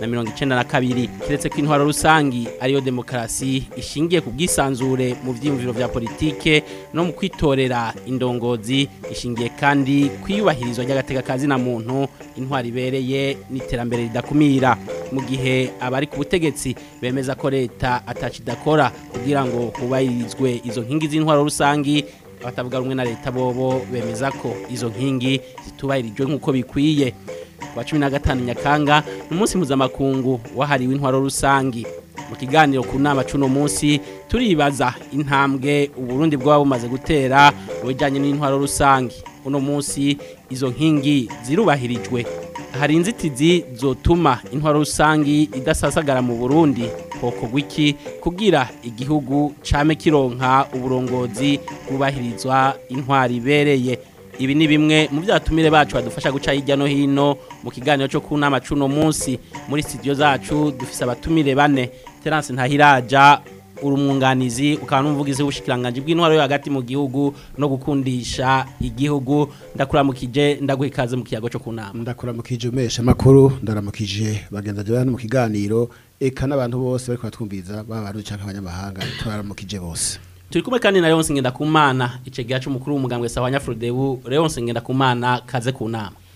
na mirongo icyenda na kabiri keretse ko intwaro rusange ariyo demokarasi ishingiye ku bwisanzure mu byiyumviro bya politiki no mu kwitorera indongozi ishingiye kandi kwiyubahirizwa ry'agatekakazi na muntu intwaro intwari ibereye n'iterambere ridakumira mu gihe abari ku butegetsi bemeza ko leta atakidakora kugira ngo hubahirizwe izo nkingi z'intwaro rusange batavuga rumwe na leta bobo bemeza ko izo nkingi zitubahirijwe nk'uko bikwiye kuwa cumi na gatanu nyakanga ni umunsi mpuzamakungu wahariwe intwaro rusangi mu kiganiro ku nama cy'uno munsi turibaza intambwe uburundi bwaba bumaze gutera mu bijyanye n'intwaro rusange uno munsi izo nkingi zirubahirijwe hari inzitizi zotuma intwaro rusange idasasagara mu burundi koko iki kugira igihugu cyame kironka uburongozi bwubahirizwa intwari ibereye ibi ni bimwe mu byatumire bacu badufasha guca hirya no hino mu kiganiro cyo ku nama cy'uno munsi muri studio zacu dufise abatumire bane terance ntahiraja urumwunganizi umwunganizi ukaba n'umuvugizi w'ubushikiranganje bw'intwaro yo hagati mu gihugu no gukundisha igihugu ndakuramukije ndaguha ikaze mu kiyago cyo ku nama ndakuramukije umesha amakuru ndaramukije bagendaje bari mu kiganiro eka n'abantu bose bari kubatwumviriza baba baruca nk'abanyamahanga turaramukije bose turi kumwe kandi na Leonce cyumukuru icegeya c'umukuru w'umugambwe sawa Nyafrodebu Leonce Ngendakumana kaze ku nama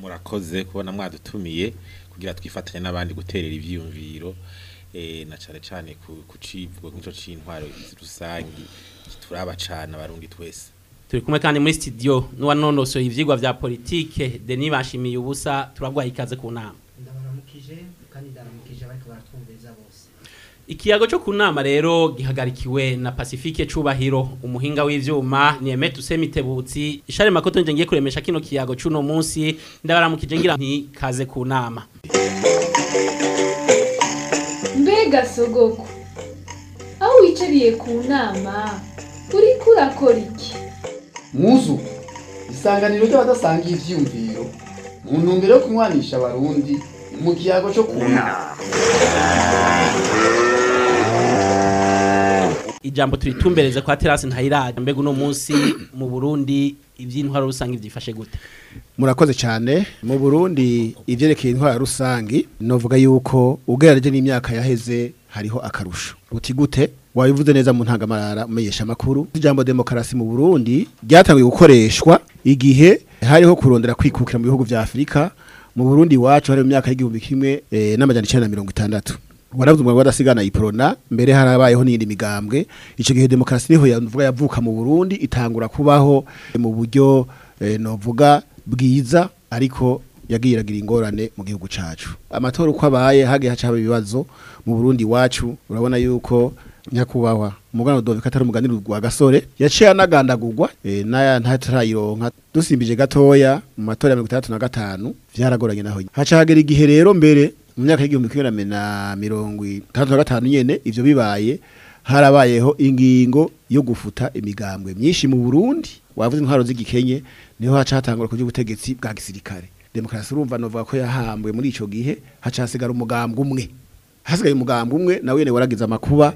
murakoze kubona mwadutumiye kugira twifatanye n'abandi guterera ivyiyumviro eh, na cyane cane ku civugo nk'ico c'intwaro rusangi kituraba cane twese turi kumwe kandi muri studio n'uwa nonosoye ivyigwa vya politike Denis Bashimiye ubusa turabwaye ikaze ku nama ndabaramukije kandi ndaramukije ikiyago cyo kunama rero gihagarikiwe na Pacifique Cubahiro umuhinga w'ivyuma ni tusemi tebutsi ishare makoto nje ngiye kuremesha kino kiyago cuno munsi ndabaramukije ngira nti kaze kunama mbega sogoko aho wicariye ku nama uri kurakora iki muzu isanganiro ry'abadasanga ivyumviro mu ntumbero yo kunywanisha abarundi mu kiyago cyo kunama ijambo turitumbereze kwa terasi ntayiraje mbega uno munsi mu Burundi iby'intwaro rusange byifashe gute murakoze cyane mu Burundi ibyerekeye intwaro rusange novuga yuko ugereranye n'imyaka yaheze hariho akarusho uti gute wabivuze neza mu ntangamarara menyesha amakuru ijambo demokarasi mu Burundi ryatangiye gukoreshwa igihe hariho kurondera kwikukira mu bihugu bya Afurika mu Burundi wacu hari mu myaka y'igihumbi kimwe eh, mirongo itandatu warabuze umwanya wadasigana iprona mbere harabayeho n'iyindi migambwe icyo gihe demokarasi niho yavuka mu burundi itangura kubaho mu buryo eh, novuga bwiza ariko yagiye ingorane mu gihugu cyacu amatora uko abaye hagiye hacaba ibibazo mu burundi wacu urabona yuko nyakubahwa umugana doveka atari umuganirirwa wa gasore yaciye anagandagurwa eh, n'aya ntarayironka dusimbije gatoya mu matora ya mirongo itandatu na gatanu byaragoranye naho haca hagera igihe rero mbere mu myaka y'igihumbi kimwe na mirongo itandatu na gatanu nyine ibyo bibaye harabayeho ingingo yo gufuta imigambwe myinshi mu burundi wavuze intwaro z'igikenye niho haca hatangura ku ubutegetsi bwa gisirikare demokarasi urumva novuga ko yahambwe muri icyo gihe haca hasigara umugambwe umwe hasigaye umugambwe umwe nawe nyine waragize amakuba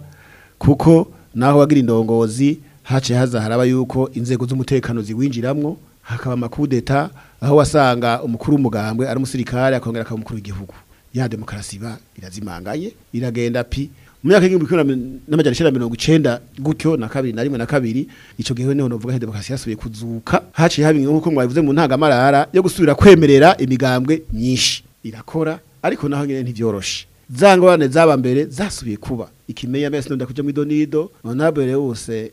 kuko naho wagira indongozi haciye haza haraba yuko inzego z'umutekano ziwinjiramwo hakaba amakudeta aho wasanga umukuru w'umugambwe ari umusirikare akongera akaba umukuru w'igihugu ya demokarasi ba irazimanganye iragenda pi mu myaka y'igihumbi kimwe n'amajyana icyenda mirongo icyenda gutyo na kabiri na rimwe na kabiri icyo gihe niho navuga ko demokarasi yasubiye kuzuka haciye haba nk'uko mwabivuze mu ntangamarara yo gusubira kwemerera imigambwe myinshi irakora ariko naho nyine ntibyoroshe zangorane zaba mbere zasubiye kuba ikimenyamesi nunda kujya mu idonido honorable wose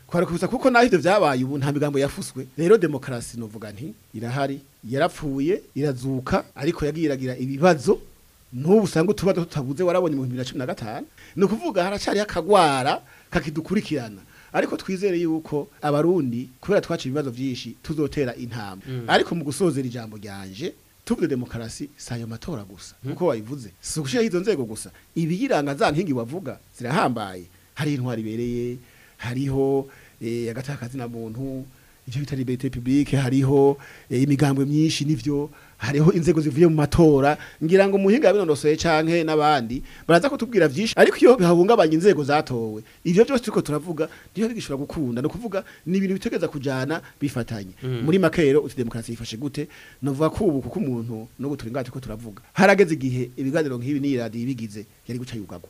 kwari kwibutsa kuko naho ivyo byabaye ubu nta migambo yafuswe rero demokarasi novuga nti irahari yarapfuye irazuka ariko yagiragira ibibazo n'ubu usanga utubazo tutabuze warabonye mu bibiri na cumi na gatanu ni ukuvuga haracariho akagwara kakidukurikirana ariko twizere yuko abarundi kubera twaca ibibazo byinshi tuzotera intambwe mm. ariko mu gusozera ijambo ryanje tuvuze demokarasi si ayo matora gusa mm. kuko wayivuze si ugushyiraho izo nzego gusa ibiyiranga za nkingi wavuga zirahambaye hari intwari ibereye hariho eh, agataka muntu ibyo bita liberite pibike hariho eh, imigambi myinshi n'ibyo hariho inzego zivuye mu matora ngira ngo muhinga yabinonosoye canke n'abandi baraza kutubwira byinshi, ariko iyo bihahungabanya inzego zatowe ivyo byose turiko turavuga niho bigishobora gukunda no kuvuga ni ibintu bitegeza kujyana bifatanye mm. muri makero uti demokarasi yifashe gute novuga ko ubu kuko umuntu no gutura ingati ko turavuga harageze igihe ibiganiro nk'ibi ni radio ibigize yari guca yugagwa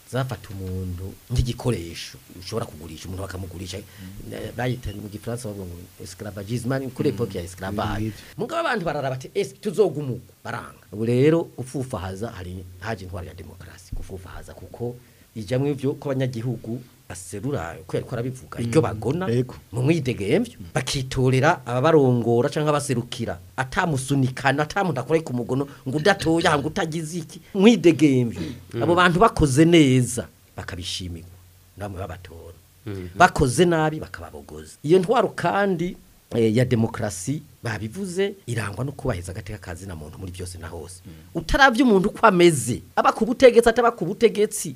zafata umuntu nk'igikoresho ushobora kugurisha umuntu bakamugurisha mm. bayitanye mu gifaransa bavuga ngo esclavagisme ni kuri epoque ya esclavage mm. mugabo abantu barara bati tuzoga umugo baranga ubu rero ufufahaza hari haje intwaro ya demokarasi kufufahaza kuko ijamwe ivyo ko abanyagihugu aserura ko arabivuga ibyo mm. bagona mu mwitegeye bakitorera ababarongora cyangwa abaserukira atamusunikana atamudakora ku mugono ngo udatoya ngo utagize iki mwidegembe mm. abo bantu bakoze neza bakabishimirwa namwe babatora mm-hmm. bakoze nabi bakababogoza iyo ntwaro kandi eh, ya demokarasi babivuze irangwa no kubaheza agateka na muntu muri byose na hose mm. utarabye umuntu uko ameze aba ku butegetsi ataba ku butegetsi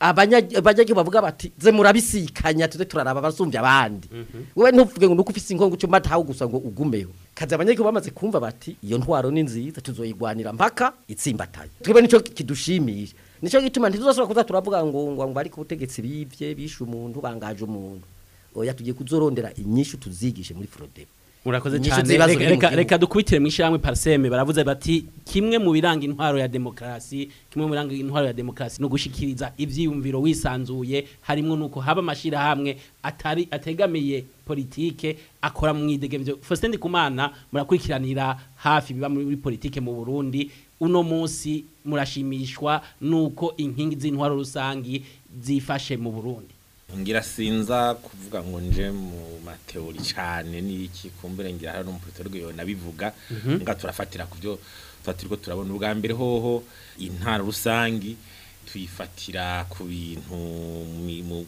abanyagihugu bavuga bati ze murabisikanya tuze turaraba abasumbye abandi mhm. wowe ntuvuge ngo nuko ufise inkongo cyuma taho gusa ngo ugumeho kaza abanyagihugu bamaze kumva bati iyo ntwaro ni nziza tuzoyigwanira mpaka itsimbatanye twebwe nico kidushimisha nico gituma ntituzashobora kuza turavuga ngo ngo ariko ubutegetsi bivye bishe umuntu bangaje umuntu oya tugiye kuzorondera inyinshi tuzigishe muri Frodebe urakoze cyane reka reka dukubitire mwishyahamwe parseme baravuze bati kimwe mu biranga intwaro ya demokarasi kimwe mu biranga intwaro ya demokarasi no gushikiriza ibyiyumviro wisanzuye harimo nuko haba mashira hamwe atari ategamiye politike akora mu mwidegemvyo Faustin Kumana murakurikiranira hafi biba muri politike mu Burundi uno munsi murashimishwa nuko inkingi z'intwaro rusange zifashe mu Burundi ngira sinza kuvuga ngo nje mu mateori cyane n'iki kumbure ngira hari umupuritse rwiyo nabivuga mhm. nga turafatira ku byo tuba turabona ubwa mbere hoho intara rusange tuyifatira ku bintu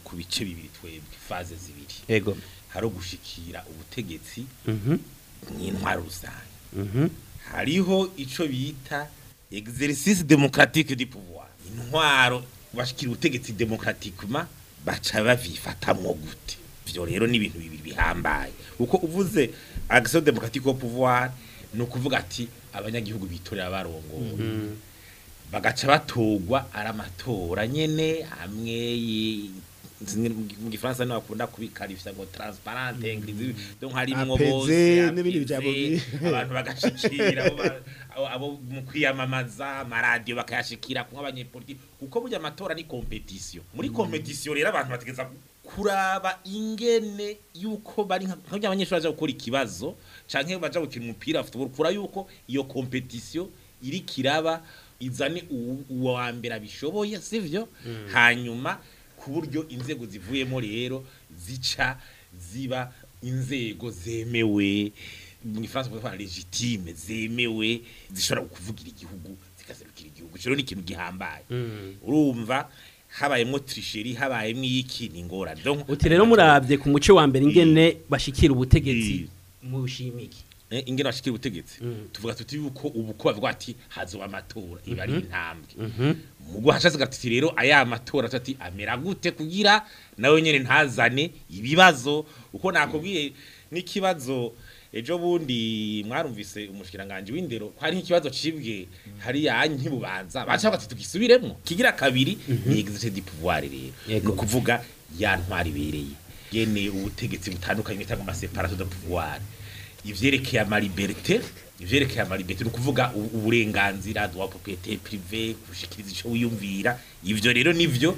ku bice bibiri twebwe faze zibiri yego hari ugushikira ubutegetsi mhm. nk'intwaro rusange mhm. hariho icyo bita exercice democratique du pouvoir intwaro bashikira ubutegetsi demokratikuma baca babifatamwo gute byo rero ni ibintu bibi bihambaye uko uvuze action démocratique pouvoir ni ukuvuga ati abanyagihugu bitorera barongowe mhm. bagaca batogwa aramatora amatora nyene hamwe mu gifaransa niho bakunda kubikarifya ngo transparente ingirizi byo harimo bose abantu bagashikira abo mu kwiyamamaza amaradiyo bakayashikira kunywa abanyepolitiki kuko burya amatora ni kompetisiyo muri kompetisiyo mm. rero abantu bategeza kuraba ingene yuko bari nk'abyo abanyeshuri baje gukora ikibazo canke baje gukina umupira football kura yuko iyo competition iri kiraba izane uwa mbere abishoboye sivyo mm. hanyuma ku buryo inzego zivuyemo rero zica ziba inzego zemewe mu ifaransa kuvuga legitime zemewe zishobora kuvugira igihugu zikazirukira igihugu cyo ni ikintu gihambaye mm. urumva habayemo trisheri habayemo iki ni ngora uti rero murabye ku muce wa mbere ingene mm. bashyikira ubutegetsi mushimiki mm. Eh, ingena bashikira ubutegetsi mm. tuvuga tuti yuko ubu ko bavuga amatora iba ari mm-hmm. Mm-hmm. mu guhashatse gatiti rero aya matora ati amera gute kugira nawe nyene ntazane ibibazo uko nakubwiye mm. n'ikibazo ejo bundi mwarumvise umushikiranganje w'indero ko hari ikibazo cibwe mm. hari ya nkibubanza bacha bati tugisubiremo kigira kabiri mm-hmm. ni exercice du pouvoir rero no kuvuga yantwara ibereye gene ubutegetsi butandukanye bitanga ama separation de pouvoir ivyerekeye amaliberite ivyerekeye amaliberite ni ukuvuga uburenganzira dwa propriete privé gushikiriza ico wiyumvira ivyo rero nivyo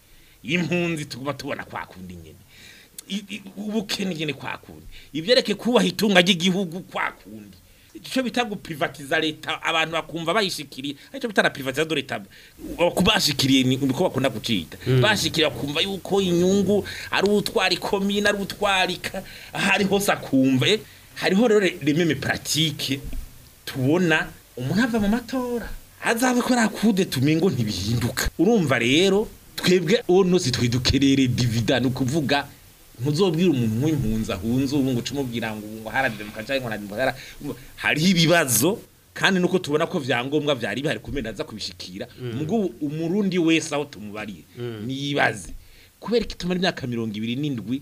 impunzi tuguma tubona kwa kundi nyene ubukene nyine kwa kundi kuba kubaha itunga ry'igihugu kwa kundi icyo leta abantu bakumva bayishikiriye aricyo bita na privatiza do leta hmm. bashikiriye ni uko bakunda gucita bashikiriye kumva yuko inyungu ari utwara ikomine ari utwarika ahari hose akumva eh. hariho rero rememe pratique tubona umuntu ava mu matora azabe ko arakude tumengo ntibihinduka urumva rero twebwe uwo zitwidukerere twidukerere ni ukuvuga ntuzobwira umuntu umwe ahunze ubu ngo umubwira ngo ubu ngo haranira mukaca ngo haranira hariho ibibazo kandi nuko tubona ko byangombwa byari bihari kumena za kubishikira mugo mm. umurundi wese aho tumubariye mm. nibaze kubera kituma imyaka mirongo ibiri n’indwi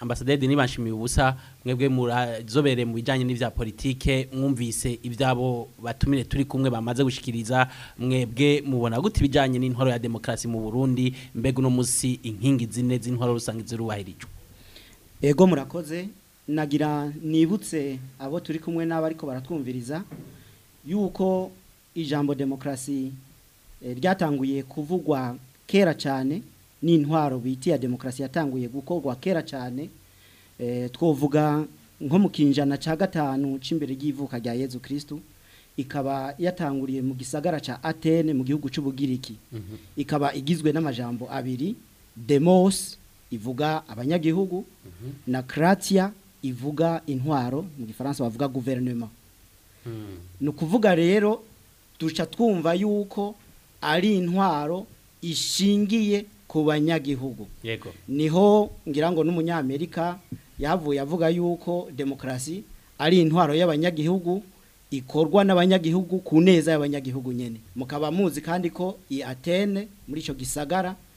ambasaderi ubusa mwebwe murazobere mu bijanye n'ivya politike mwumvise ibyabo batumire turi kumwe bamaze gushikiriza mwebwe mubona gute bijanye n'intwaro ya demokrasi mu Burundi mbega no musi inkingi zine z'intwaro rusange zirubahirijwe Ego murakoze nagira nibutse abo turi kumwe n'abo ariko baratwumviriza yuko ijambo demokarasi eh, ryatanguye kuvugwa kera cyane n'intwaro bita iya demokarasi yatanguye gukorwa kera cyane eh, twovuga nko mu kinjana cya gatanu cy'imbere ry'ivuka rya yezu kirisitu ikaba yatanguriye mu gisagara cya atene mu gihugu cy'ubugiriki mhm. ikaba igizwe n'amajambo abiri demos ivuga abanyagihugu mhm. na karatiya ivuga intwaro mu gifaransa bavuga guverinoma ni ukuvuga rero duca twumva yuko ari intwaro ishingiye ku banyagihugu niho ngira ngo n'umunyamerika yavuye avuga yuko demokarasi ari intwaro y'abanyagihugu ikorwa n'abanyagihugu ku neza y'abanyagihugu nyine mukaba muzi kandi ko i atene muri icyo gisagara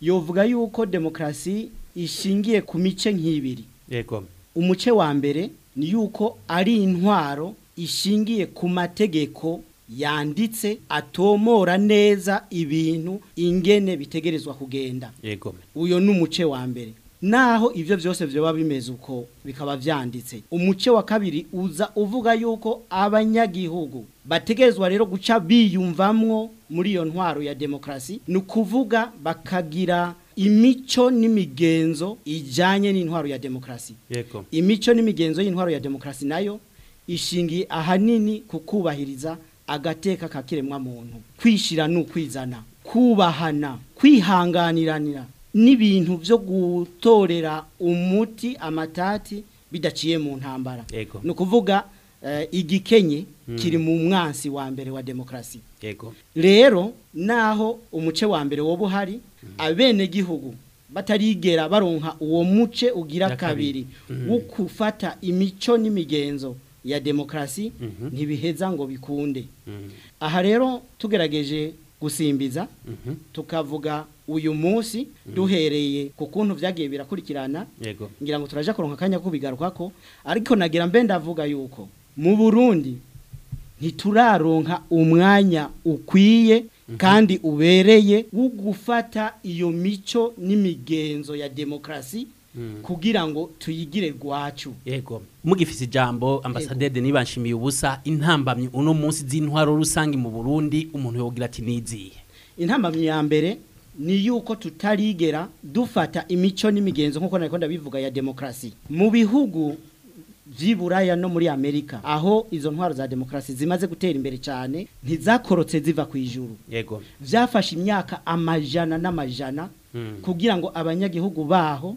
yovuga yuko demokrasi ishingiye ku mice nk'ibiri umuce wa mbere ni yuko ari intwaro ishingiye ku mategeko yanditse atomora neza ibintu ingene bitegerezwa kugenda yego uyo ni wa mbere naho ibyo byose byaba bimeze uko bikaba byanditse umuce wa kabiri uza uvuga yuko abanyagihugu bategerezwa rero guca biyumvamwo muri iyo ntwaro ya demokrasi ni ukuvuga bakagira imico n'imigenzo ijyanye n'intwaro ya demokarasi imico n'imigenzo y'intwaro ya demokrasi nayo ishingiye ahanini kukubahiriza agateka kakiremwa muntu kwishyira n'ukwizana kubahana kwihanganiranira n'ibintu byo gutorera umuti amatati bidaciye mu ntambara ni ukuvuga eh, igikenye hmm. kiri mu mwansi wa mbere wa demokarasi rero naho umuce wa mbere woba uhari hmm. abenegihugu batarigera baronka uwo muce ugira kabiri hmm. wo gufata imico n'imigenzo ya demokarasi mhm. ntibiheza ngo bikunde mhm. aha rero tugerageje gusimbiza mhm. tukavuga uyu munsi duhereye ku kuntu byagiye birakurikirana ngira ngo turaje kuronka akanya ko bigarukako ariko nagira mbe ndavuga yuko mu burundi ntituraronka umwanya ukwiye kandi ubereye wo gufata iyo mico n'imigenzo ya demokarasi Mm. kugira ngo tuyigire rwacu yego mugifise ijambo ambasadede nibanshimiye ubusa intambamyi uno munsi z'intwaro rusange mu Burundi umuntu yogira ati niziye intambamyi ya mbere ni yuko tutarigera dufata imico n'imigenzo nk'uko nari ndabivuga ya demokrasi mu bihugu by'iburaya no muri amerika aho izo ntwaro za demokrasi zimaze gutera imbere cyane ntizakorotse ziva ku ijuru yego byafashe imyaka amajana n'amajana mm. kugira ngo abanyagihugu baho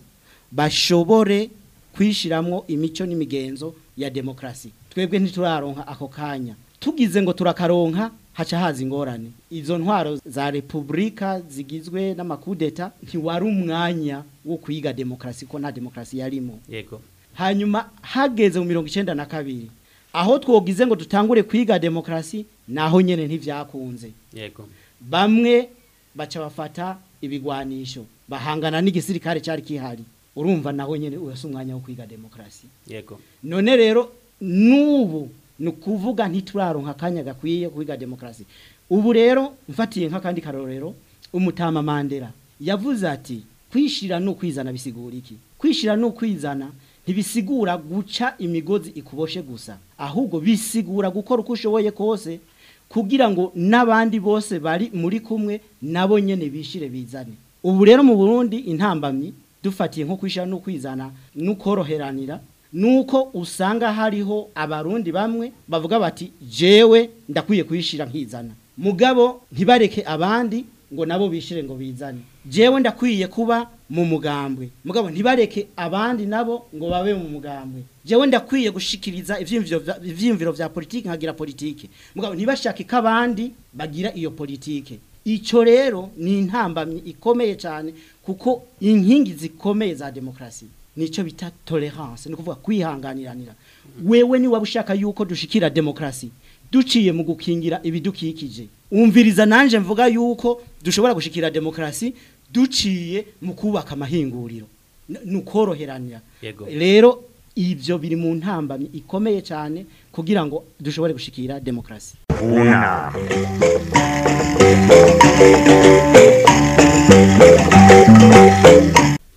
bashobore kwishyiramo imico n'imigenzo ya demokrasi. twebwe ntituraronka ako kanya tugize ngo turakaronka haca haza ingorane izo ntwaro za repubulika zigizwe n'amakudeta ntiwari umwanya wo kuyiga demokarasi ko nta demokarasi yarimo yego hanyuma hageze mu mirongo icyenda na kabiri aho twogize ngo dutangure kwiga demokarasi naho nyine ntibyakunze. yego bamwe baca bafata ibigwanisho bahangana n'igisirikare cyari kihari urumva nawe nyine urasa umwanya wo kwiga demokarasi yego none rero n'ubu ni ukuvuga ntituraronka akanya gakwiye kwiga demokarasi ubu rero mfatiye nk'akandi karorero umutama mandela yavuze ati kwishyira ni ukwizana bisigura iki kwishyira ni ukwizana ntibisigura guca imigozi ikuboshe gusa ahubwo bisigura gukora uko ushoboye kose kugira ngo n'abandi bose bari muri kumwe nabo nyine bishyire bizane ubu rero mu burundi intambamyi dufatiye nko kwishyira n'ukwizana n'ukoroheranira nuko usanga hariho abarundi bamwe bavuga bati jewe ndakwiye kwishyira nkizana mugabo ntibareke abandi ngo nabo bishyire ngo bizane jewe ndakwiye kuba mu mugambwe mugabo ntibareke abandi nabo ngo babe mu mugambwe jewe ndakwiye gushikiriza ibyiyumviro bya politiki nkagira politiki mugabo ntibashake ko abandi bagira iyo politike. icyo rero ni intambamyi ikomeye cyane kuko inkingi zikomeye za demokrasi, nicyo bita tolerance ni ukuvuga kwihanganiranira wewe niba ushaka yuko dushikira demokrasi, duciye mu gukingira ibidukikije umviriza nanjye mvuga yuko dushobora gushikira demokrasi, duciye mu kubaka amahinguriro ni ukoroheranira rero ibyo biri mu ntambamyi ikomeye cyane kugira ngo dushobore gushikira demokrasi.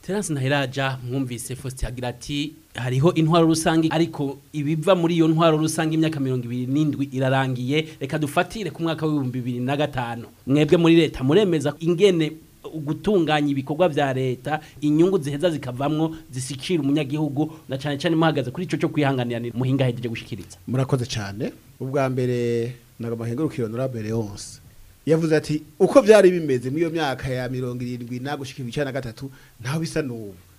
Terence Ntahiraja mwumvise Faustin agira ati hariho intwaro rusange ariko ibiva muri iyo ntwaro rusange imyaka mirongo ibiri n’indwi irarangiye reka dufatire ku mwaka w’ibihumbi bibiri na gatanu. mwebwe muri leta muremeza ingene gutunganya ibikorwa bya leta inyungu ziheza zikavamwo zisikira umunyagihugu na cyane cyane muhagaze kuri ico cyo kwihanganira muhinga hejeje gushikiriza murakoze cyane ubwa mbere nagamahengerukira honorable Leonce yavuze ati uko byari bimeze muri iyo myaka ya mirongo irindwi na gushika ibice na gatatu ntaho bisa n'ubu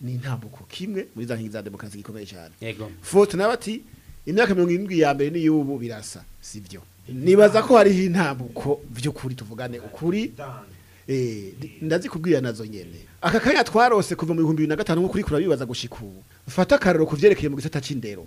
ni ntambuko kimwe muri za nkingi za demokarasi gikomeye cyane fote nawe ati imyaka mirongo irindwi ya mbere n'iy'ubu birasa si byo nibaza ko hariho intambuko by'ukuri tuvugane ukuri eh, ndazikubwira nazo nyene aka kanya twarose kuva mu na nko kuri kura bibaza gushikubu fata akararo kuvyerekeye mu gisata c'indero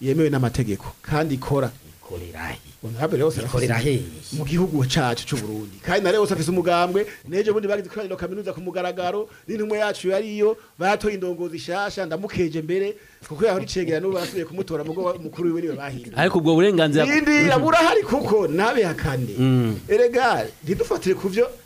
yemewe n'amategeko kandi ikora ikoreraye ntabwo rero mu gihugu cyacu cy'u Burundi kandi na rero afise umugambwe n'ejo bundi bagize ko kaminuza ku mugaragaro n'intumwe yacu yariyo baratoye indongozi shasha ndamukeje mbere kuko yahora icegera n'ubu barasubiye kumutora mugo mukuru wiwe niwe bahindura ariko ubwo burenganzira irindira burahari kuko nabe hakande mm. erega ntidufatire ku byo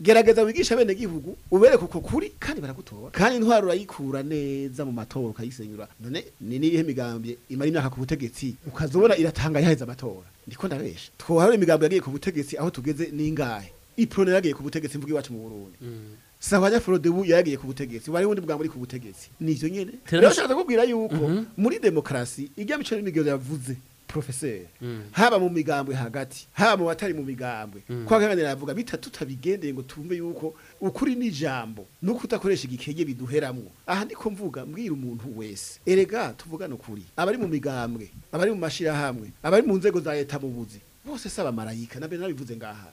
gerageza wigisha bene gihugu ubereke uko kuri kandi baragutora kandi intwaro urayikura neza mu matora ukayisenyura none ni nihe migambye imara imyaka ku butegetsi ukazobona iratanga yaheza amatora ndiko ndabesha twoharura imigambi yagiye ku butegetsi aho tugeze ningahe iprone yagiye ku butegetsi mvuga iwacu mu Burundi mm. Savanya Frodebu yagiye ku butegetsi bari wundi bwa muri ku butegetsi nivyo nyene rero shaka kubwira yuko mhm. muri demokrasi ijya bicara n'imigenzo yavuze professeur mm. haba mu migambwe hagati haba mu batari mu migambwe mm. kwa kagane navuga bitatu tabigendeye ngo tumbe yuko ukuri n’ijambo jambo nuko utakoresha igikenge biduheramo aha ndiko mvuga mbwira umuntu wese erega tuvugana ukuri abari mu migambwe abari mu mashira hamwe abari mu nzego za leta mu buzi bose saba marayika nabe nabivuze ngaha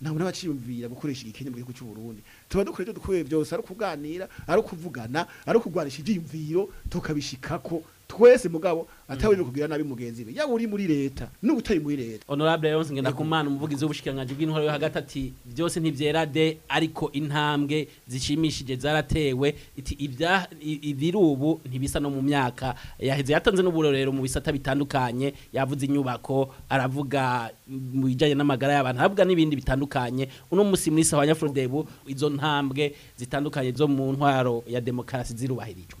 ntabwo n'abaciyumvira gukoresha igikenya mu gihugu cy'u Burundi tuba dukora ibyo dukwiye byose ari kuganira ari kuvugana ari kugwanisha ibyiyumviro ko. twese mugabo atawuri mm-hmm. kugira nabi mugenzi be yaba uri muri leta n'ubutayi muri leta honorable Yonse ngendakumana umuvugizi w'ubushikanganje bw'intwaro yo hagati ati byose ntivyerade ariko intambwe zishimishije zaratewe iti ibya ibirubu ntibisa no mu myaka yaheze yatanze n'uburorero mu bisata bitandukanye yavuze inyubako aravuga mu bijyanye n'amagara y'abantu aravuga n'ibindi bitandukanye uno musi muri sawanya Frodebu izo ntambwe zitandukanye zo mu ntwaro ya demokarasi zirubahirijwe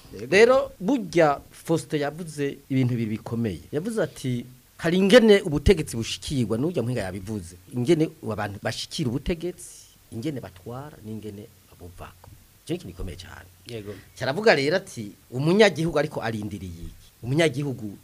rero burya Foster yavuze ibintu bibiri bikomeye yavuze ati hari ingene ubutegetsi bushikirwa n'ujya muhinga yabivuze ingene abantu bashikira ubutegetsi ingene batwara n'ingene babuvako cyo kintu gikomeye cyane yego cyaravuga rero ati umunyagihugu ariko arindiriye umunyagihugu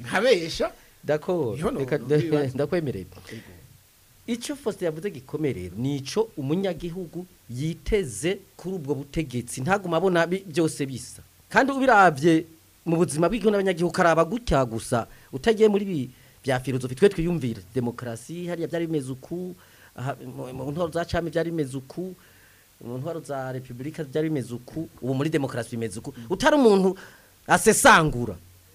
nkabesha d'accord icyo fosite yavuze gikomere nicyo umunyagihugu yiteze kuri ubwo butegetsi ntaguma abona byose bisa kandi ubirabye mu buzima bw'igihugu n'abanyagihugu araba gutya gusa utagiye muri ibi bya filozofi twe twiyumvira demokarasi hariya byari bimeze uku mu ntwaro za cami byari bimeze uku mu ntwaro za repubulika byari bimeze uku ubu muri demokarasi bimeze uku utari umuntu asesangura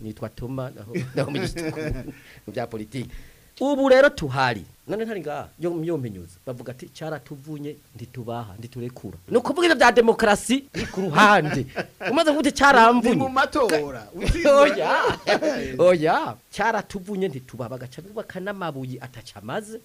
nitwa Toma naho naho mu bya politike ubu rero tuhari none ntari ngaha yo myompenyuza bavuga ati cyaratuvunye ntitubaha ntiturekura ni ukuvuga ibyo bya demokarasi ku ruhande umaze kuvuga cyaramvunye mu matora oya oya cyaratuvunye ntitubaha bagaca bubaka n'amabuye atacamaze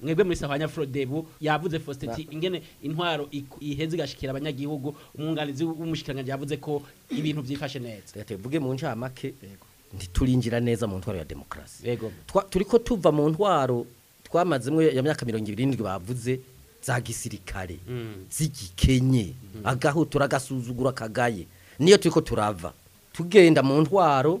mwebwe muri Sahanya Frodebu yavuze Fosteti ingene intwaro iheze igashikira abanyagihugu umwunganizi w'umushikiranganje yavuze ko ibintu byifashe neza tuvuge mu ncamake yego ntiturinjira neza mu ntwaro ya demokarasi turi ko tuva mu ntwaro twamaze ya myaka mirongo irindwi bavuze za gisirikare mm. zigikenye mm. agaho turagasuzugura akagaye niyo turi ko turava tugenda mu ntwaro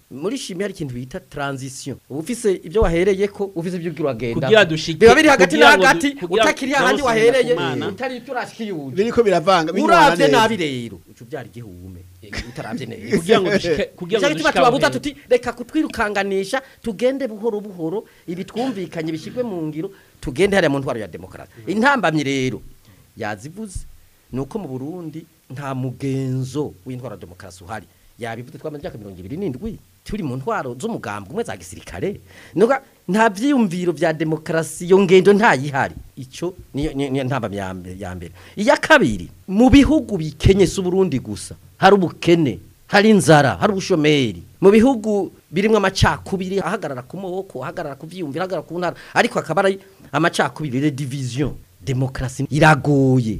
muri shimi hari ikintu bita transition ufise ibyo wahereye ko ufise ibyo ugira agenda kugira dushike biba biri hagati na hagati utakiri hahandi wahereye utari turashikiye uje biriko biravanga binywana uravye nabi rero ucu byari gihume bitaramye kugira ngo kugira ngo tuba tuti reka kutwirukanganisha tugende buhoro buhoro ibitwumvikanye bishyirwe mu ngiro tugende hariya mu ntwaro ya demokarasi mm-hmm. intambamyi rero yazivuze ni uko mu burundi nta mugenzo w'intwaro ya demokarasi uhari yabivuze twamaze imyaka mirongo ibiri n'indwi turi mu ntwaro z'umugambi umwe za gisirikare nta byiyumviro bya demokarasi iyo ngendo ntayihari icyo niyo ntambamyi ya mbere iya kabiri mu bihugu bikenyesa uburundi gusa hari ubukene hari inzara hari ubushomeri mu bihugu birimo amacakubiri ahagarara ku maboko ahagarara ku byiyumviro ahagarara ku ntara ariko akaba ari amacakubiri rediviziyo demokarasi iragoye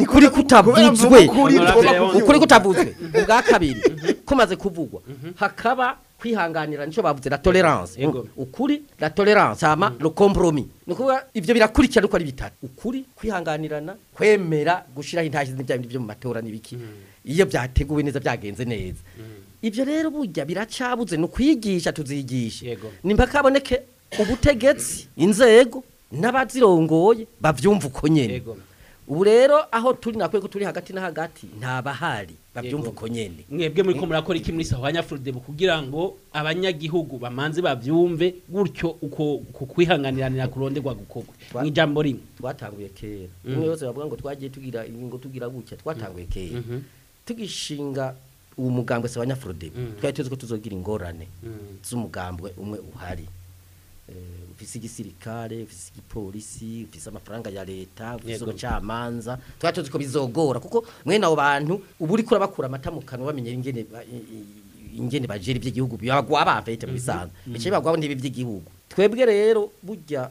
ukuri kutavuzwe ukuri kutavuzwe ubwa kabiri kumaze kuvugwa mhm. hakaba kwihanganira nicyo bavuze la tolerance ukuri la tolerance hama le compromis nukuvuga ivyo birakurikirana uko ari bitatu ukuri kwihanganirana kwemera gushiraho intashyi n'ibya bindi byo mu matora n'ibiki mm. iyo byateguwe neza byagenze neza mm. Ibyo rero burya biracabuze ni kwigisha tuzigishe nimba kaboneke ubutegetsi inzego n'abazirongoye babyumva uko nyene ubu rero aho turi nakwe ko turi hagati na hagati ntabahari babyumva nyene mwebwe muri ko murakora iki muri sahwanya Frodebu kugira ngo abanyagihugu bamanze babyumve gutyo uko kukwihanganiranira kuronderwa gukogwe mw'ijambo rimwe twatanguye kera mm. umwe yose bavuga ngo twagiye tugira ingo tugira gutya twatanguye mm. kera mm-hmm. tugishinga uwo mugambwe sahwanya Frodebu mm. twari tuzi ko tuzogira ingorane z'umugambwe umwe uhari eh, ufise igisirikare ufise igipolisi ufise amafaranga ya leta ufise ubucamanza twacu ziko bizogora kuko mwene abo bantu ubu uri kurabakura amata mu bamenye ingene ingene bajeri by'igihugu bibagwa bavete mu mhm. bisanzwe bice mhm. bibagwa ntibi by'igihugu twebwe rero burya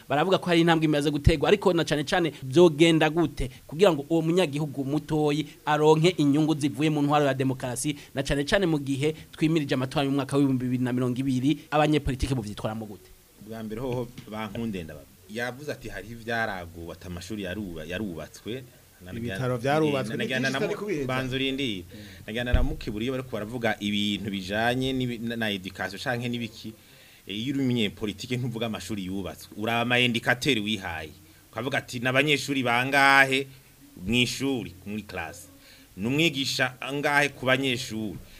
baravuga ko hari intambwe imaze gutegwa ariko na cyane cyane byogenda gute kugira ngo uwo munyagihugu mutoyi aronke inyungu zivuye mu ntwaro ya demokarasi na cyane cyane mu gihe twimirije amatora mu mwaka wa 2020 abanyepolitike mu vyitwaramo gute bwa mbere hoho bankundenda yavuze ati hari ivyaraguwe atamashuri yarubatswe ibitaro byarubatswe banzuriye ndiye nagana na mukiburiye bariko baravuga ibintu bijanye na education canke nibiki e, iyo urumye politike ntuvuga amashuri yubatswe uraba ama indicateur wihaye ukavuga ati nabanyeshuri bangahe ishuri muri class numwigisha angahe ku banyeshuri.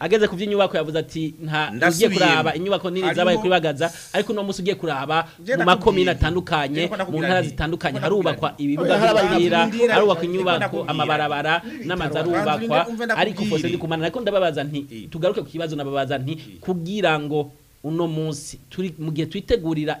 ageze ku by'inyubako yavuze ati nta ugiye kuraba inyubako nini zabaye kuri ariko uno munsi ugiye kuraba mu makomine atandukanye mu ntara zitandukanye harubakwa ibibuga by'umupira harubakwa inyubako amabarabara n'amazu arubakwa ariko fose ndi kumana ariko ndababaza nti eh. tugaruke ku kibazo nababaza nti eh. kugira ngo uno munsi turi mu gihe twitegurira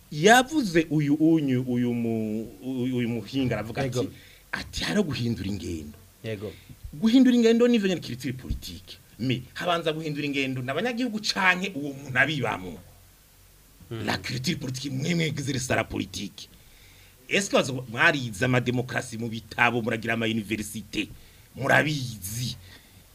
yavuze uyu unyu uyu mu uyu muhinga aravuga ati ati haro guhindura ingendo yego guhindura ingendo ni venye kiritsiri politique me habanza guhindura ingendo nabanyagihugu canke uwo muntu abibamwe Hmm. la culture politique mwemwe gizere politike eske mwarize amademokarasi mu bitabo muragira ama universite murabizi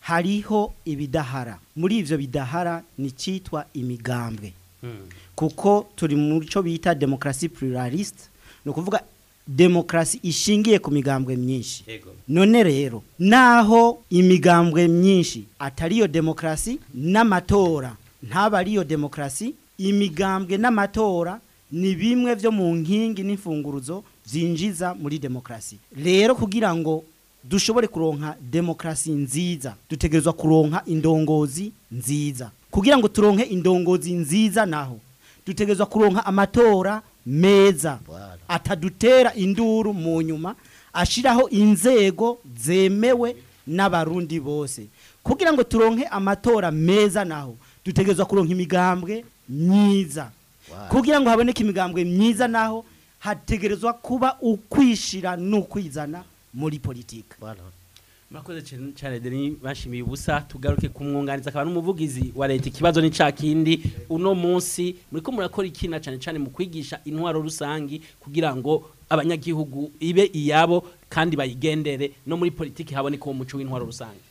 hariho ibidahara muri ivyo bidahara ni citwa imigambwe hmm. kuko turi mu cyo bita demokarasi pluraliste ni ukuvuga demokarasi ishingiye ku migambwe myinshi none rero naho imigambwe myinshi atari iyo demokarasi n'amatora ntaba ari iyo demokarasi imigambwe n'amatora ni bimwe byo mu nkingi n'imfunguruzo zinjiza muri demokarasi rero kugira ngo dushobore kuronka demokarasi nziza dutegerezwa kuronka indongozi nziza kugira ngo turonke indongozi nziza naho dutegerezwa kuronka amatora meza atadutera induru mu nyuma ashyiraho inzego zemewe n'abarundi bose kugira ngo turonke amatora meza naho dutegerezwa kuronka imigambwe myiza kugira ngo haboneke imigambwe myiza naho hategerezwa kuba ukwishira n'ukwizana muri politiki murakoze cyane deni bashimiye ubusa tugaruke ku akaba n'umuvugizi wa leta ikibazo ni kindi uno munsi muri ko murakora ikina cyane cyane mu kwigisha intwaro rusange kugira ngo abanyagihugu ibe iyabo kandi bayigendere no muri politiki haboneka uwo muco w'intwaro rusange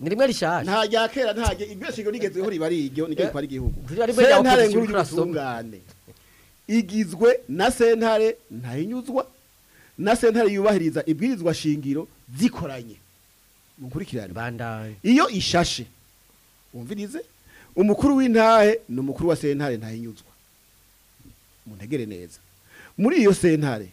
ni rimwe nta rya nta rya igweshingiro rigezweho riba ari iryo niryo eh, rikora igihugu igizwe na sentare ntayinyuzwa na sentare yubahiriza ibwirizwa shingiro zikoranye mukurikirane iyo ishashe wumvirize umukuru w'intahe ni umukuru wa sentare ntayinyuzwa muntegere neza muri iyo sentare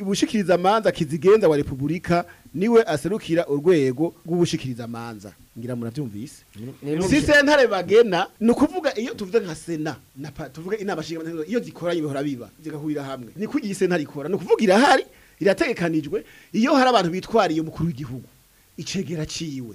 ubushikirizamanza kizigenza wa repubulika niwe aserukira urwego rw’ubushikiriza rw'ubushikirizamanza ngira murabyumvise si sentare bagena ni ukuvuga iyo tuvuze nka sena tuvuge inama nshingamateka iyo zikoranye bihora biba zigahurira hamwe ni kuko iyi ikora ni ukuvuga irahari irategekanijwe iyo hari abantu bitwariye umukuru w'igihugu icegera ciwe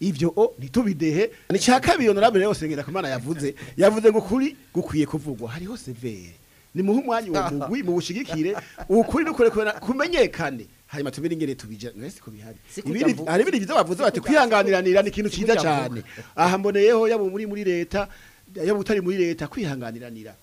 ibyo o oh, ntitubidehe ni cya kabiri honorable yose ngira kumana yavuze yavuze ngo kuri gukwiye kuvugwa hariho severe ni muhe umwanya uwo mugwi mu bushyigikire ukuri nukurekura kumenyekane hanyuma tubiri ngere tubija nese ko bihari hari ibindi bizo bavuze bati kwihanganiranira ni ikintu cyiza cyane aha mboneyeho yabo muri muri leta yabo utari muri leta kwihanganiranira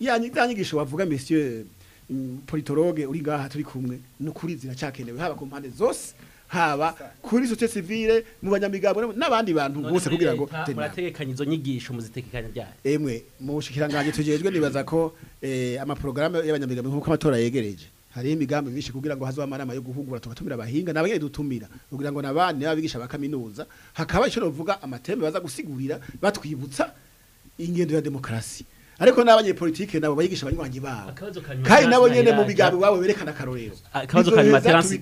yanyigisho bavuga monsieur politologe uri ngaha turi kumwe n'ukuri ziracakenewe haba ku mpande zose haba kuri societe civile mu banyamigabo n'abandi bantu bose kugira ngo murategekanya izo nyigisho muzitekekanya byaye emwe mu bushikiranganje tujejwe nibaza ko eh, ama programme y'abanyamigabo nkuko amatora yegereje hari imigambi myinshi kugira ngo hazaba amanama yo guhugura tugatumira abahinga nabagene dutumira kugira ngo nabandi n'abigisha kaminuza, hakaba ico novuga amateme baza gusigurira batwibutsa ingendo ya demokrasi ariko n'abanyepolitike nabo bayigisha abanywanyi babo kandi nabo nyene mu bigambo babo berekana akarorero akabazo kanyuma terasi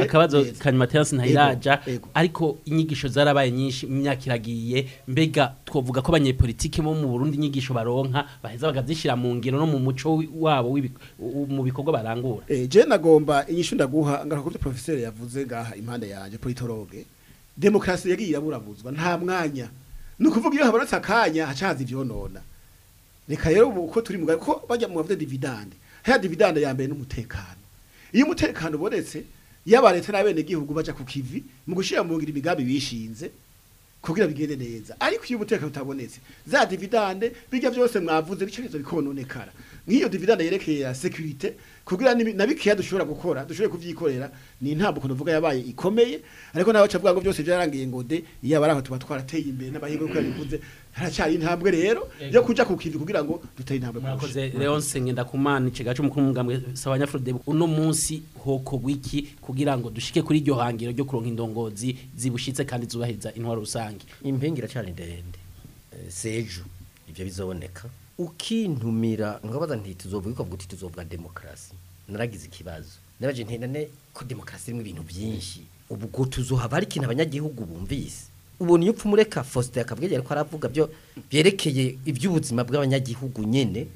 akabazo kanyuma terasi ntayiraja ariko inyigisho zarabaye nyinshi imyaka iragiye mbega twovuga ko abanyepolitike bo mu Burundi inyigisho baronka baheza bagazishira mu ngiro no mu muco wabo mu bikorwa barangura eh je nagomba inyishu ndaguha ngako ko professeur yavuze ngaha impande yanje politologue demokrasi yagiye yaburavuzwa nta mwanya nukuvuga iyo habonetse akanya hacaza ivyonona reka rero uko turi mu kuko bajya mu bavuze dividande haya dividande ya mbere n'umutekano iyo umutekano ubonetse yaba leta n'abenegihugu baja ku kivi mu gushyira mu ngira imigambi bishinze kugira bigende neza ariko iyo umutekano utabonetse za dividende bijya byose mwavuze bicerezo bikononekara nk'iyo dividande yerekeye ya security kugira na bikiya dushobora gukora dushobore kubyikorera ni intambuko ndavuga yabaye ikomeye ariko nabaca avuga ngo byose byarangiye ngo de yaba araho tuba twarateye imbere n'abahingo kuko yabivuze haracyari intambwe rero yo kujya ku kugira ngo duteye intambwe murakoze leonce ngenda kumana ikiga cy'umukuru w'umugambwe sabanya frode uno munsi hoko wiki kugira ngo dushike kuri iryo hangiro ryo kuronka indongozi zibushitse kandi zubahiriza intwaro rusange impingira cyane ndende eh, sejo ibyo bizoboneka ukintumira ngabaza nti tuzovuga ko tuzovuga demokarasi naragize ikibazo naraje nti nane ko demokarasi irimo ibintu byinshi ubwo tuzohaba ari ikintu abanyagihugu bumvise ubona iyo upfa umureka akabwegera ko aravuga byo byerekeye iby'ubuzima bw'abanyagihugu nyine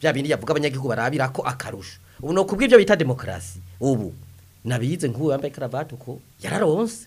bya bindi yavuga abanyagihugu barabira ko akarusho ubu ni ukubw'ibyo bita demokarasi ubu nabize nk'ubu wambaye karavati uko yararonse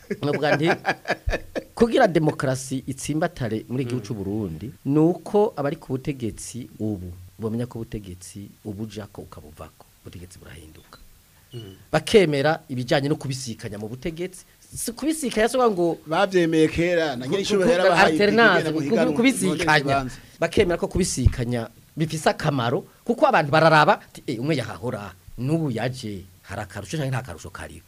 nubwo kugira demokarasi itsimbatare muri igihugu mm. cy'u Burundi nuko abari ku butegetsi ubu bumenya ko ubutegetsi ubuja ko ukabuvako ubutegetsi burahinduka mm. bakemera ibijyanye no kubisikanya mu butegetsi si kubisikanya cyangwa ngo babyemeye kera na nyirishuri kubisikanya bakemera ko kubisikanya bifise akamaro kuko abantu bararaba eh, umwe yahahora n'ubu yaje hari cyangwa nta karusho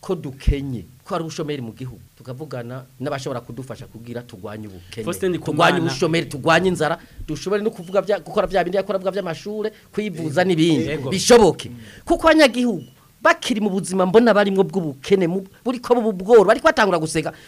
ko dukenye ko ari ubushomeri mu gihugu tukavugana n'abashobora kudufasha kugira turwanye ubukene turwanye ubushomeri turwanye inzara dushobore no kuvuga gukora bya bindi yakora by'amashure kwivuza n'ibindi bishoboke kuko abanyagihugu bakiri mu buzima mbona barimo bw'ubukene buri ko bubworo ariko batangura guseka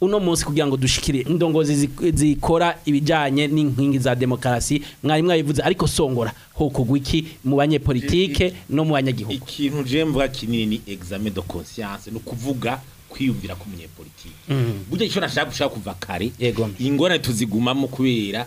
uno munsi kugira ngo dushikire indongozi zikora ibijyanye n'inkingi za demokarasi mwari mwayivuze ariko songora hokugwa iki mu banyepolitike no mu banyagihugu ikintu je mvuga kinini ni examen de conscience no kuvuga kwiyumvira ku munyepolitike mm. burya ico nashaka gushaka kuva kare ingorane tuzigumamo kubera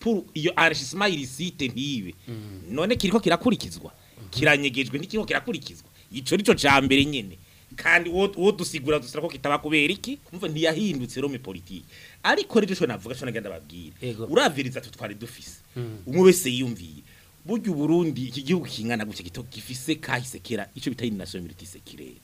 pour iyo enrichissement illicite ntibe mm. none kiriko kirakurikizwa mm. kiranyegejwe n'ikiriho kirakurikizwa ico nico cambere nyene kandi wo dusigura dusira ko kitaba kubera iki kumva ntiyahindutse rome politike ariko rero cyo navuga cyo nagenda babwira uraviriza tutwari dufise hmm. umwe wese yiyumviye burya uburundi iki gihugu kingana guce gito gifise kahise kera ico bita nationality sekirere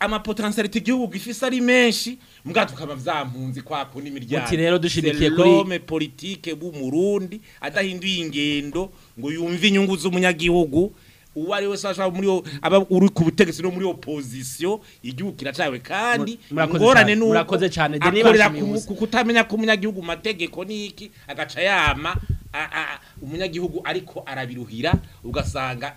ama potentiality gihugu gifise ari menshi mbwa tukaba vyampunzi kwako n'imiryango uti rero dushimikiye kuri l'homme politique b'umurundi adahinduye ingendo ngo yumve inyungu z'umunyagihugu uwo ari we muri aba uri ku butegetsi no muri opposition igihugu cyawe kandi ngorane n'uko murakoze cyane de niba kutamenya ko umunyagihugu mategeko niki agaca yama umunyagihugu ariko arabiruhira ugasanga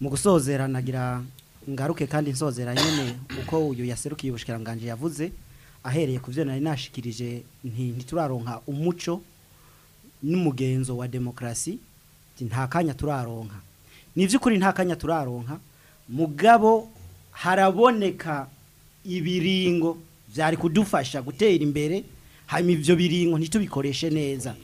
mu gusozera nagira ngaruke kandi nsozera nyene uko uyu yaserukiye ubushikiranganje yavuze ahereye ku nari nashikirije ntituraronka umuco n'umugenzo wa demokrasi nta kanya turaronka ni nta kanya turaronka mugabo haraboneka ibiringo byari kudufasha gutera imbere hanyuma ibyo biringo ntitubikoreshe neza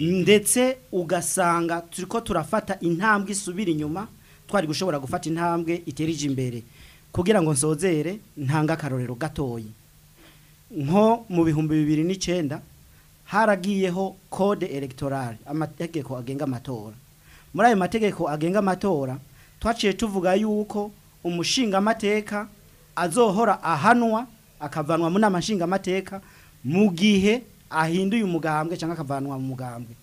ndetse ugasanga turiko turafata intambwe isubira inyuma twari gushobora gufata intambwe iterije imbere kugira ngo nsozere ntanga akarorero gatoyi nko mu bihumbi bibiri n'icyenda haragiyeho kode elegitoral amategeko agenga amatora muri ayo mategeko agenga amatora twaciye tuvuga yuko umushingamateka azohora ahanwa akavanwa mu nama nshingamateka mu gihe ahinduye umugambwe cyangwa akavanwa mu mugambwe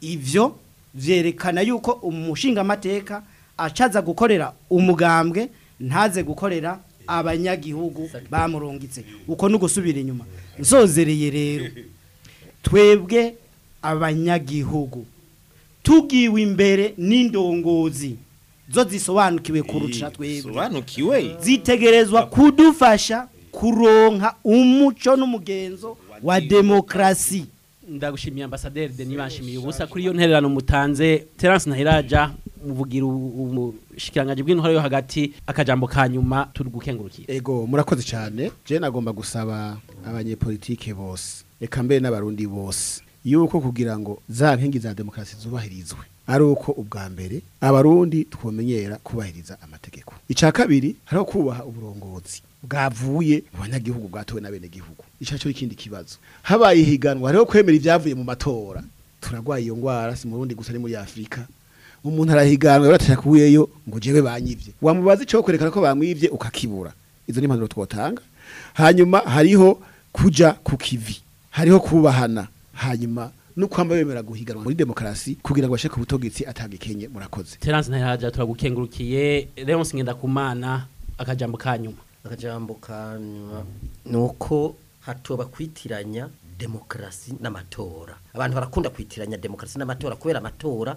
ibyo byerekana yuko umushingamateka acaza gukorera umugambwe ntaze gukorera abanyagihugu bamurungitse uko ni ugusubira inyuma nzozereye rero twebwe abanyagihugu tugiwe imbere n'indongozi zo zisobanukiwe eh, kurusha twebwe zitegerezwa kudufasha kuronka umuco n'umugenzo wa demokarasi ndagushimiye ambasaderi deni bashimiye ubusa kuri iyo ntererano mutanze terance ntahiraja muvugira umushikiranganji bw'intwaro yo hagati akajambo ka nyuma turi gukengurukira ego murakoze cyane je agomba gusaba abanyepolitike bose reka mbere n'abarundi bose yuko kugira ngo za nkingi za demokarasi zubahirizwe ari uko ubwa mbere abarundi twamenyera kubahiriza amategeko icya kabiri hariho kubaha uburongozi bwavuye mu banyagihugu bwatowe na bene gihugu icyo cyo ikindi kibazo habaye ihiganwa hariho kwemera ibyavuye mu matora turarwaye iyo ndwara si mu rundi gusa ni muri afurika umuntu arahiganwa yaratera ngo jyewe banyivye wamubaza icyo kwerekana ko bamwibye ukakibura izo ni impanuro twotanga hanyuma hariho kujya ku kivi hariho kubahana hanyuma nuko hamwe bemera guhiganwa muri demokarasi kugira ngo bashike ubutogetsi atagikenye murakoze Terence ntaharaje turagukengurukiye Leonce Ngendakumana akajambo kanyuma akajambo kanyuma nuko hatoba kwitiranya demokarasi n'amatora abantu barakunda kwitiranya demokarasi n'amatora kubera amatora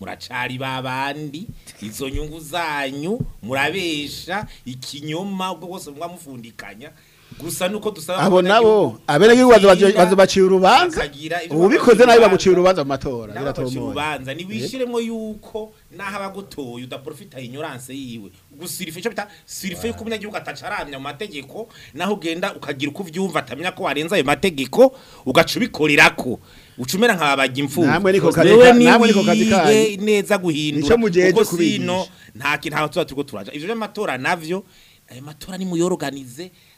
muracari babandi izo nyungu zanyu murabesha ikinyoma ubwo bwose mwamufundikanya gusa nuko dusaba abo nabo abereye bazobacira urubanza ubikoze nabi bagucira urubanza mu matora biratomoye nibishiremo eh? yuko naho abagutoye udaprofita ignorance yiwe gusirife cyo bita sirife yuko umunyagihugu atacaramya mu mategeko naho ugenda ukagira uko uvyumva atamenya ko warenza ayo mategeko ugaca ko ucumera nk'ababajya imfubyi namwe niko kazi namwe niko kazi kaje neza guhindura nico mujeje nta kintu tuba ivyo by'amatora navyo ayo matora ni muyorganize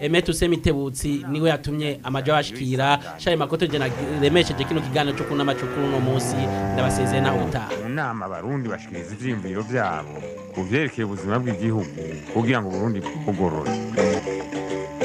Emet Usemitebutsi niwe yatumye amajo bashikira shaye makoto je naremesheje kino kiganiro cyo kunama cyo kuno munsi ndabasezeye na uta mu barundi bashikiriza ivyimviro byabo kuvyerekeye ubuzima bw'igihugu kugira ngo Burundi bugorore